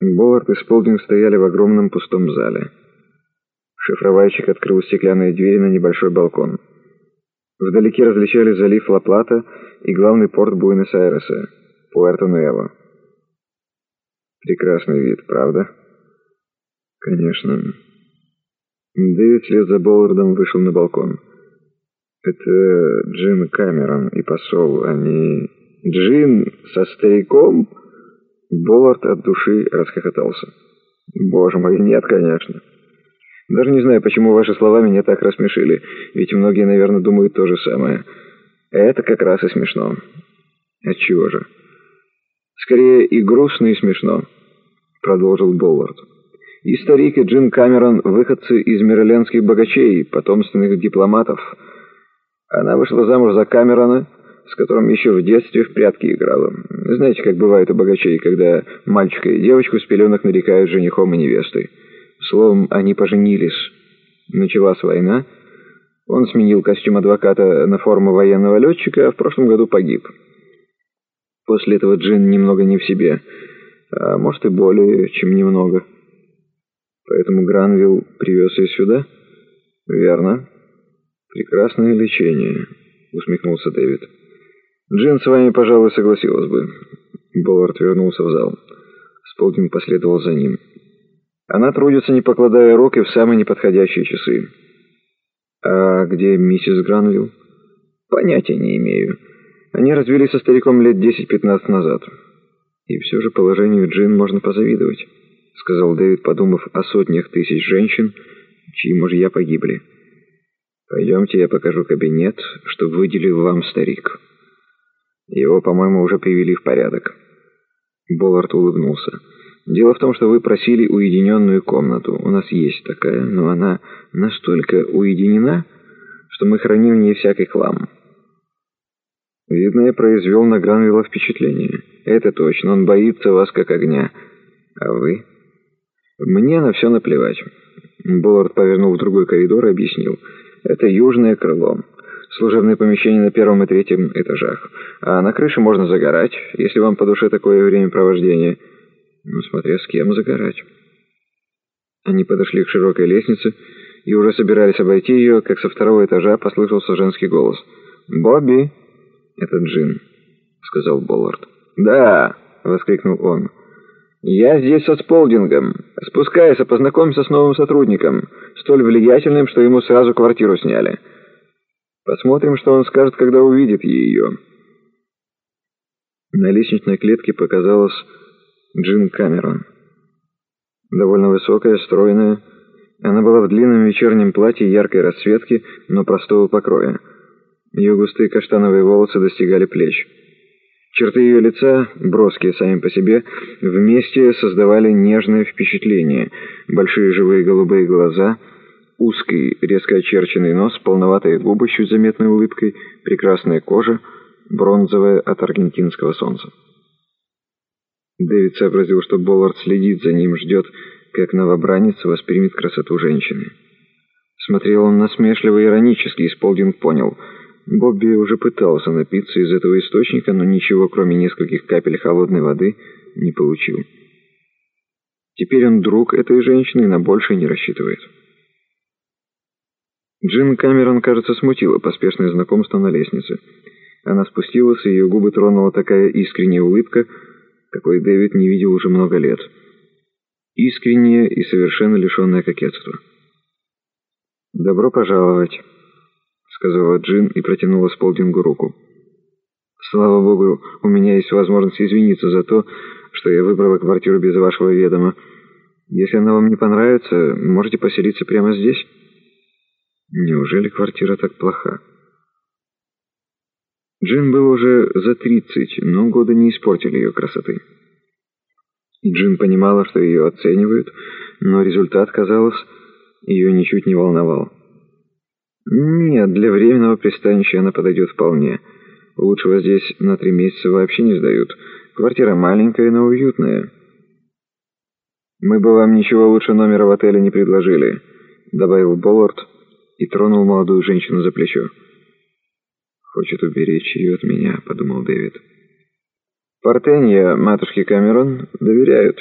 Боллард и Сполдинг стояли в огромном пустом зале. Шифровальщик открыл стеклянные двери на небольшой балкон. Вдалеке различали залив Ла-Плата и главный порт Буэнос-Айреса, Пуэрто-Нуэво. Прекрасный вид, правда? Конечно. Дэвид вслед за Боллардом вышел на балкон. Это Джин Камерон и посол, они... Джин со стариком... Боллард от души расхохотался. «Боже мой, нет, конечно. Даже не знаю, почему ваши слова меня так рассмешили, ведь многие, наверное, думают то же самое. Это как раз и смешно. Отчего же? Скорее и грустно, и смешно», — продолжил Боллард. «И старик, и Джин Камерон — выходцы из мерлендских богачей, потомственных дипломатов. Она вышла замуж за Камерона» с которым еще в детстве в прятки играла. Знаете, как бывает у богачей, когда мальчика и девочку с пеленок нарекают женихом и невестой. Словом, они поженились. Началась война. Он сменил костюм адвоката на форму военного летчика, а в прошлом году погиб. После этого Джин немного не в себе, а может и более, чем немного. Поэтому Гранвилл привез ее сюда? Верно. Прекрасное лечение, усмехнулся Дэвид. Джин с вами, пожалуй, согласилась бы. Боллард вернулся в зал. Сполдинг последовал за ним. Она трудится, не покладая рук, и в самые неподходящие часы. А где миссис Гранвилл? Понятия не имею. Они развелись со стариком лет 10-15 назад. И все же положению Джин можно позавидовать, сказал Дэвид, подумав о сотнях тысяч женщин, чьи мужья погибли. Пойдемте, я покажу кабинет, что выделил вам старик. Его, по-моему, уже привели в порядок. Боллард улыбнулся. «Дело в том, что вы просили уединенную комнату. У нас есть такая, но она настолько уединена, что мы храним в ней всякий хлам». Видно, я произвел на Гранвилла впечатление. Это точно, он боится вас как огня. А вы? Мне на все наплевать. Боллард повернул в другой коридор и объяснил. Это южное крыло служебные помещения на первом и третьем этажах. А на крыше можно загорать, если вам по душе такое времяпровождение. Ну, смотря с кем загорать. Они подошли к широкой лестнице и уже собирались обойти ее, как со второго этажа послышался женский голос. «Бобби!» «Это Джин», — сказал Боллард. «Да!» — воскликнул он. «Я здесь со Сполдингом. Спускайся, познакомься с новым сотрудником, столь влиятельным, что ему сразу квартиру сняли». Посмотрим, что он скажет, когда увидит ее. На лестничной клетке показалась Джин Камерон. Довольно высокая, стройная. Она была в длинном вечернем платье яркой расцветки, но простого покроя. Ее густые каштановые волосы достигали плеч. Черты ее лица, броские сами по себе, вместе создавали нежное впечатление. Большие живые голубые глаза — Узкий, резко очерченный нос, полноватые губы с чуть заметной улыбкой, прекрасная кожа, бронзовая от аргентинского солнца. Дэвид сообразил, что Боллард следит за ним, ждет, как новобранец воспримет красоту женщины. Смотрел он насмешливо и иронически, и Сполдинг понял. Бобби уже пытался напиться из этого источника, но ничего, кроме нескольких капель холодной воды, не получил. Теперь он друг этой женщины и на большее не рассчитывает. Джин Камерон, кажется, смутила поспешное знакомство на лестнице. Она спустилась, и ее губы тронула такая искренняя улыбка, какой Дэвид не видел уже много лет. Искренняя и совершенно лишенная кокетства. «Добро пожаловать», — сказала Джин и протянула Сполдингу руку. «Слава богу, у меня есть возможность извиниться за то, что я выбрала квартиру без вашего ведома. Если она вам не понравится, можете поселиться прямо здесь». Неужели квартира так плоха? Джин был уже за тридцать, но годы не испортили ее красоты. Джин понимала, что ее оценивают, но результат, казалось, ее ничуть не волновал. Нет, для временного пристанища она подойдет вполне. Лучшего здесь на три месяца вообще не сдают. Квартира маленькая, но уютная. «Мы бы вам ничего лучше номера в отеле не предложили», — добавил Боллард, — и тронул молодую женщину за плечо. «Хочет уберечь ее от меня», — подумал Дэвид. «Портенья матушке Камерон доверяют».